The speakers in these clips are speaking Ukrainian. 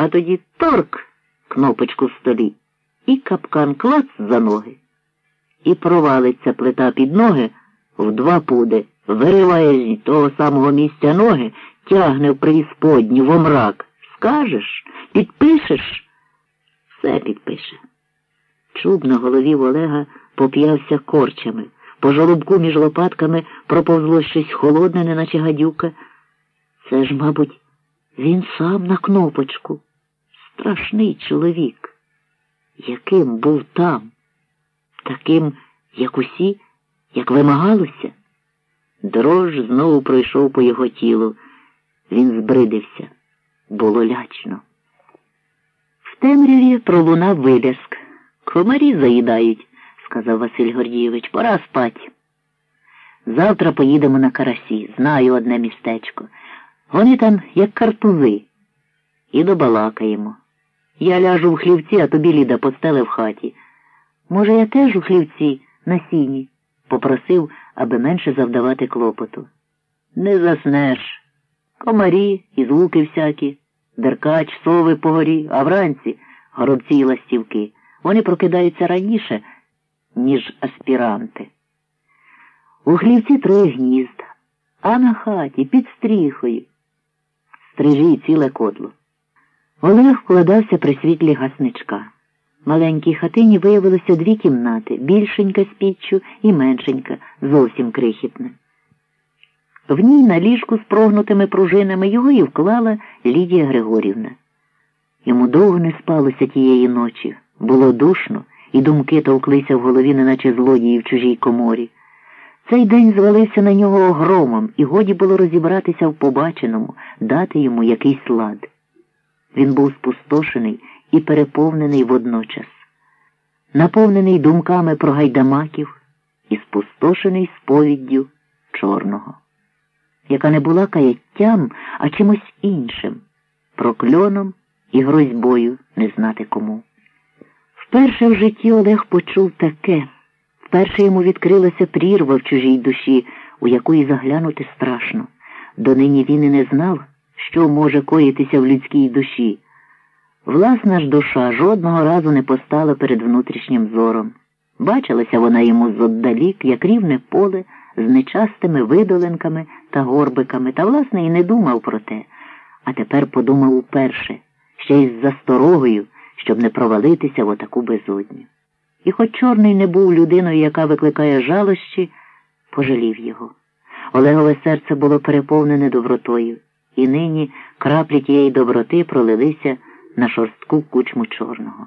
а тоді торк кнопочку в столі і капкан клац за ноги. І провалиться плита під ноги в два пуди, вириває з того самого місця ноги, тягне в преісподню, в омрак. Скажеш, підпишеш, все підпише. Чуб на голові в Олега поп'явся корчами. По жолобку між лопатками проповзло щось холодне, неначе гадюка. Це ж, мабуть, він сам на кнопочку. Страшний чоловік. Яким був там? Таким, як усі, як вимагалося? Дрож знову пройшов по його тілу. Він збридився. Було лячно. В темряві пролунав виляск. Комарі заїдають, сказав Василь Гордійович, пора спать. Завтра поїдемо на карасі, знаю одне містечко. Вони там, як картузи, і добалакаємо. Я ляжу в хлівці, а тобі Ліда постеле в хаті. Може, я теж у хлівці на сіні? попросив, аби менше завдавати клопоту. Не заснеш. Комарі і звуки всякі, деркач, сови по горі, а вранці горобці й ластівки. Вони прокидаються раніше, ніж аспіранти. У хлівці троє гнізд, а на хаті під стріхою. Стрижі ціле кодло. Олег вкладався при світлі гасничка. Маленькій хатині виявилося дві кімнати більшенька з піччю і меншенька, зовсім крихітна. В ній на ліжку з прогнутими пружинами його і вклала Лідія Григорівна. Йому довго не спалося тієї ночі. Було душно, і думки товклися в голові, неначе злодії в чужій коморі. Цей день звалився на нього огромом, і годі було розібратися в побаченому, дати йому якийсь лад. Він був спустошений і переповнений водночас, наповнений думками про гайдамаків і спустошений сповіддю чорного, яка не була каяттям, а чимось іншим, прокльоном і грозьбою не знати кому. Вперше в житті Олег почув таке, вперше йому відкрилася прірва в чужій душі, у яку і заглянути страшно. Донині він і не знав, що може коїтися в людській душі. Власна ж душа жодного разу не постала перед внутрішнім зором. Бачилася вона йому зоддалік, як рівне поле, з нечастими видоленками та горбиками, та, власне, і не думав про те, а тепер подумав уперше, ще й з засторогою щоб не провалитися в отаку безодню. І хоч чорний не був людиною, яка викликає жалощі, пожалів його. Олегове серце було переповнене добротою, і нині краплі тієї доброти пролилися на шорстку кучму чорного.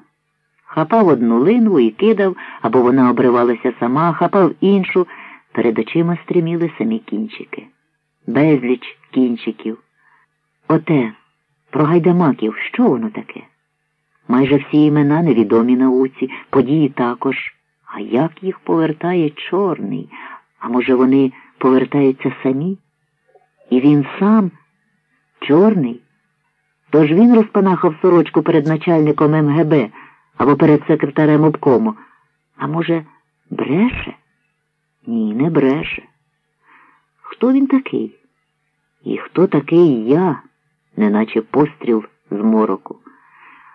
Хапав одну линву і кидав, або вона обривалася сама, хапав іншу, перед очима стріміли самі кінчики. Безліч кінчиків. Оте, про гайдамаків, що воно таке? Майже всі імена невідомі науці, події також. А як їх повертає чорний? А може, вони повертаються самі? І він сам чорний? Тож він розпанахав сорочку перед начальником МГБ або перед секретарем обкому. А може, бреше? Ні, не бреше. Хто він такий? І хто такий я, неначе постріл з мороку?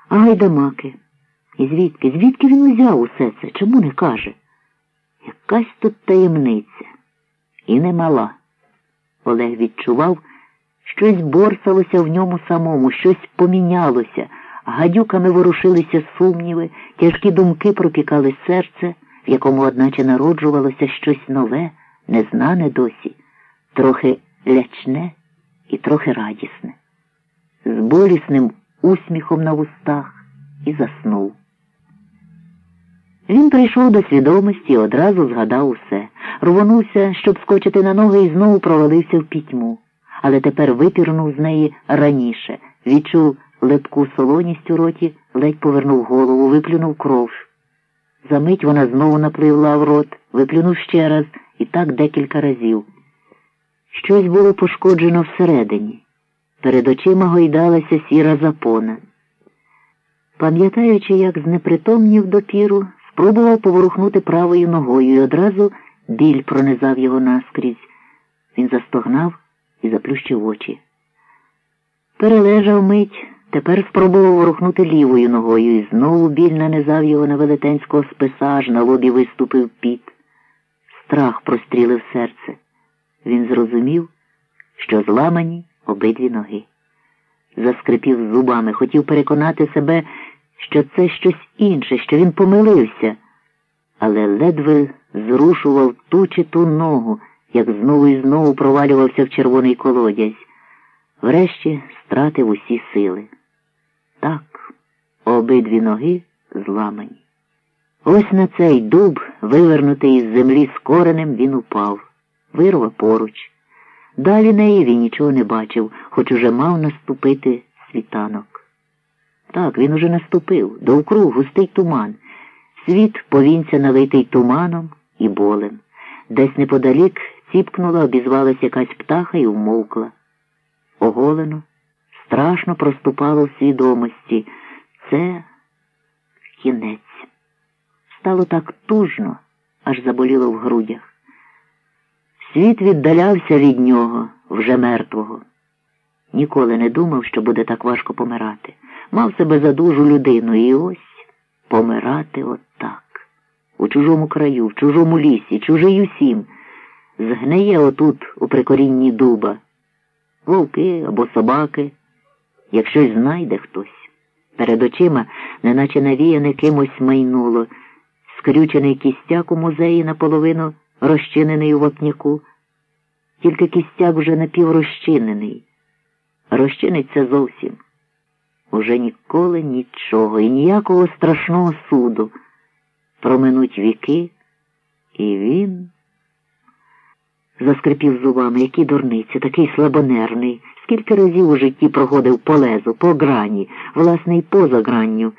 А гайдамаки. І звідки? Звідки він узяв усе це? Чому не каже? Якась тут таємниця. І немала. Олег відчував, щось борсалося в ньому самому, щось помінялося, гадюками ворушилися сумніви, тяжкі думки пропікали серце, в якому, одначе, народжувалося щось нове, незнане досі, трохи лячне і трохи радісне. З болісним усміхом на вустах і заснув. Він прийшов до свідомості і одразу згадав усе, рвонувся, щоб скочити на ноги і знову провалився в пітьму, але тепер випірнув з неї раніше, відчув липку солоність у роті, ледь повернув голову, виплюнув кров. Замить вона знову напливла в рот, виплюнув ще раз і так декілька разів. Щось було пошкоджено всередині. Перед очима гойдалася сіра запона. Пам'ятаючи, як знепритомнів допіру, спробував поворухнути правою ногою і одразу біль пронизав його наскрізь. Він застогнав і заплющив очі. Перележав мить, Тепер спробував рухнути лівою ногою і знову біль нанизав його на велетенського списа, аж на лобі виступив піт. Страх прострілив серце. Він зрозумів, що зламані обидві ноги. Заскрипів зубами, хотів переконати себе, що це щось інше, що він помилився, але ледве зрушував ту чи ту ногу, як знову і знову провалювався в червоний колодязь. Врешті стратив усі сили. Так, обидві ноги зламані. Ось на цей дуб, вивернутий із землі з коренем, він упав, вирва поруч. Далі неї він нічого не бачив, хоч уже мав наступити світанок. Так, він уже наступив, довкруг густий туман. Світ повінця налитий туманом і болем. Десь неподалік ціпкнула, обізвалась якась птаха і вмовкла. Оголено, страшно проступало в свідомості. Це кінець. Стало так тужно, аж заболіло в грудях. Світ віддалявся від нього, вже мертвого. Ніколи не думав, що буде так важко помирати. Мав себе за дужу людину і ось помирати отак. У чужому краю, в чужому лісі, чужий усім. Згниє отут у прикорінні дуба. Вовки або собаки, як щось знайде хтось. Перед очима, неначе навіяне кимось майнуло, скрючений кістяк у музеї наполовину розчинений у вапняку, тільки кістяк вже напіврозчинений. Розчиниться зовсім. Уже ніколи нічого і ніякого страшного суду. Проминуть віки, і він заскрипів зубами, який дурниці, такий слабонервний, скільки разів у житті проходив по лезу, по грані, власне, й поза гранню,